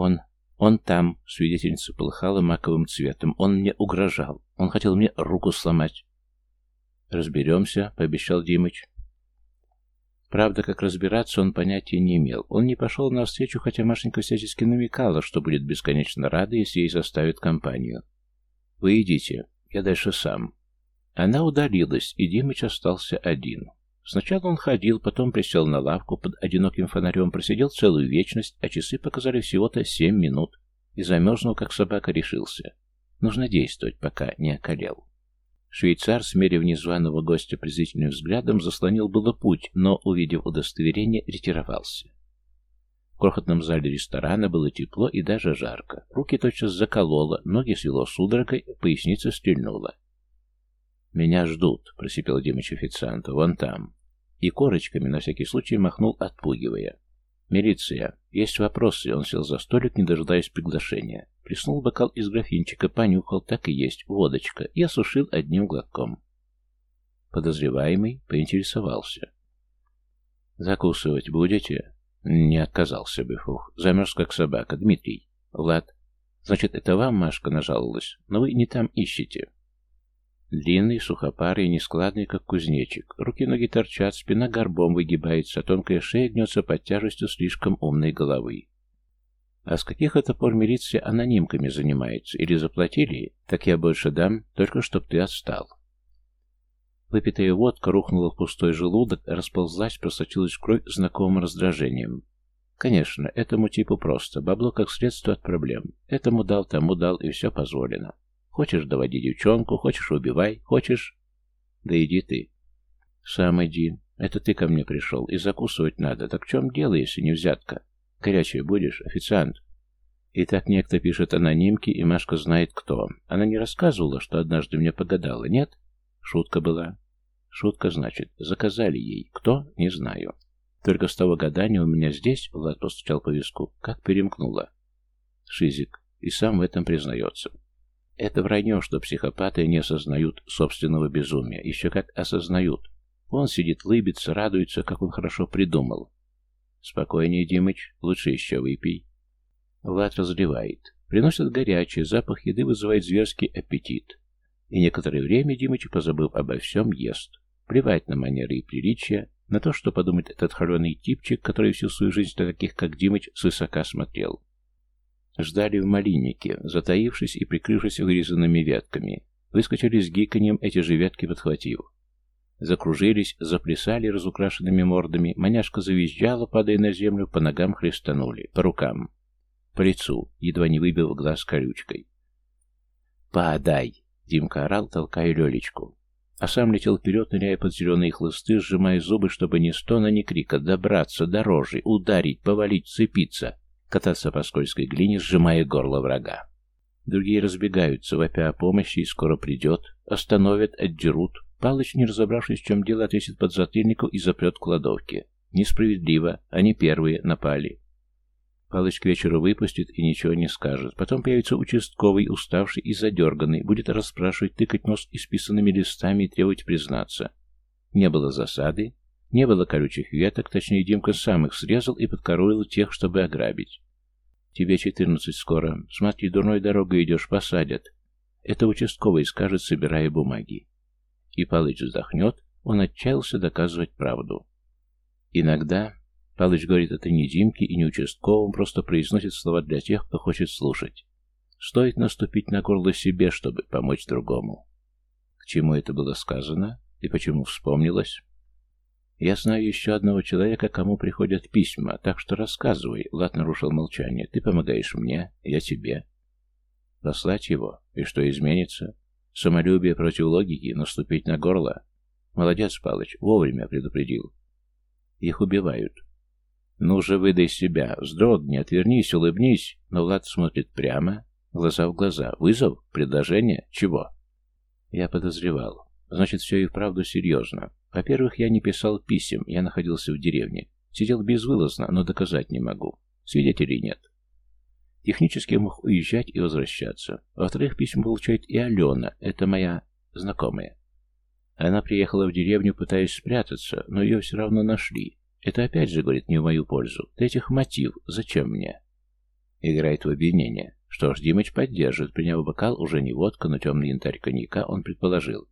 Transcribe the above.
Он... он там, свидетельница полыхала маковым цветом. Он мне угрожал. Он хотел мне руку сломать. «Разберемся», — пообещал Димыч. Правда, как разбираться, он понятия не имел. Он не пошел на встречу, хотя Машенька всячески намекала, что будет бесконечно рада, если ей составят компанию. «Вы идите, я дальше сам». Она удалилась, и Димыч остался один. Сначала он ходил, потом присел на лавку под одиноким фонарем, просидел целую вечность, а часы показали всего-то семь минут, и замерзнул, как собака, решился. Нужно действовать, пока не околел. Швейцар, смерив незваного гостя презрительным взглядом, заслонил было путь, но, увидев удостоверение, ретировался. В крохотном зале ресторана было тепло и даже жарко. Руки тотчас закололо, ноги свело судорогой, поясница стрельнула. «Меня ждут», — просипел Димыч официанту, — «вон там». И корочками на всякий случай махнул, отпугивая. «Милиция. Есть вопросы?» Он сел за столик, не дожидаясь приглашения. Плеснул бокал из графинчика, понюхал, так и есть, водочка, и осушил одним глотком. Подозреваемый поинтересовался. «Закусывать будете?» «Не отказался бы, фух. Замерз, как собака. Дмитрий. Влад. Значит, это вам Машка нажаловалась, но вы не там ищете». Длинный, сухопарый, нескладный, как кузнечик. Руки-ноги торчат, спина горбом выгибается, тонкая шея гнется под тяжестью слишком умной головы. А с каких это пор милиция анонимками занимается? Или заплатили? Так я больше дам, только чтоб ты отстал. Выпитая водка рухнула в пустой желудок, расползлась, просочилась кровь знакомым раздражением. Конечно, этому типу просто. Бабло как средство от проблем. Этому дал, тому дал, и все позволено. Хочешь, доводи девчонку, хочешь, убивай, хочешь... Да иди ты. Сам иди. Это ты ко мне пришел, и закусывать надо. Так в чем дело, если не взятка? Горячее будешь, официант? И так некто пишет анонимки, и Машка знает кто. Она не рассказывала, что однажды мне погадала, нет? Шутка была. Шутка, значит, заказали ей. Кто? Не знаю. Только с того гадания у меня здесь, Влад постучал по виску, как перемкнуло. Шизик. И сам в этом признается. Это вранье, что психопаты не осознают собственного безумия. Еще как осознают. Он сидит, лыбится, радуется, как он хорошо придумал. Спокойнее, Димыч, лучше еще выпей. Влад разливает. Приносят горячее, запах еды вызывает зверский аппетит. И некоторое время Димыч, позабыв обо всем, ест. Плевать на манеры и приличия, на то, что подумает этот холеный типчик, который всю свою жизнь на таких, как Димыч, свысока смотрел. Ждали в малиннике, затаившись и прикрывшись вырезанными ветками. Выскочили с гиканьем, эти же ветки подхватив. Закружились, заплясали разукрашенными мордами, маняшка завизжала, падая на землю, по ногам хлестанули, по рукам, по лицу, едва не выбил глаз колючкой. «Подай!» — Димка орал, толкая Лелечку. А сам летел вперед, ныряя под зеленые хлысты, сжимая зубы, чтобы ни стона, ни крика, добраться, дороже, ударить, повалить, цепиться кататься по скользкой глине, сжимая горло врага. Другие разбегаются, вопя о помощи, и скоро придет, остановят, отдерут. Палыч, не разобравшись, в чем дело, отвесит под затыльнику и запрет в кладовке. Несправедливо, они первые напали. Палыч к вечеру выпустит и ничего не скажет. Потом появится участковый, уставший и задерганный, будет расспрашивать, тыкать нос исписанными листами и требовать признаться. Не было засады, не было колючих веток, точнее, Димка сам их срезал и подкоровил тех, чтобы ограбить. Тебе четырнадцать скоро. Смотри, дурной дорогой идешь, посадят. Это участковый скажет, собирая бумаги. И Палыч вздохнет, он отчаялся доказывать правду. Иногда Палыч говорит это не Димке и не участковым, просто произносит слова для тех, кто хочет слушать. Стоит наступить на горло себе, чтобы помочь другому. К чему это было сказано и почему вспомнилось? Я знаю еще одного человека, кому приходят письма, так что рассказывай. Лад нарушил молчание. Ты помогаешь мне, я тебе. Послать его? И что изменится? Самолюбие против логики, наступить на горло? Молодец, Палыч, вовремя предупредил. Их убивают. Ну же, выдай себя, вздрогни, отвернись, улыбнись. Но Влад смотрит прямо, глаза в глаза. Вызов? Предложение? Чего? Я подозревал. Значит, все и вправду серьезно. Во-первых, я не писал писем, я находился в деревне. Сидел безвылазно, но доказать не могу. Свидетелей нет. Технически я мог уезжать и возвращаться. Во-вторых, письма получает и Алена, это моя знакомая. Она приехала в деревню, пытаясь спрятаться, но ее все равно нашли. Это опять же говорит не в мою пользу. Третьих мотив. Зачем мне? Играет в обвинение. Что ж, Димыч поддержит. Приняв бокал, уже не водка, но темный янтарь коньяка, он предположил.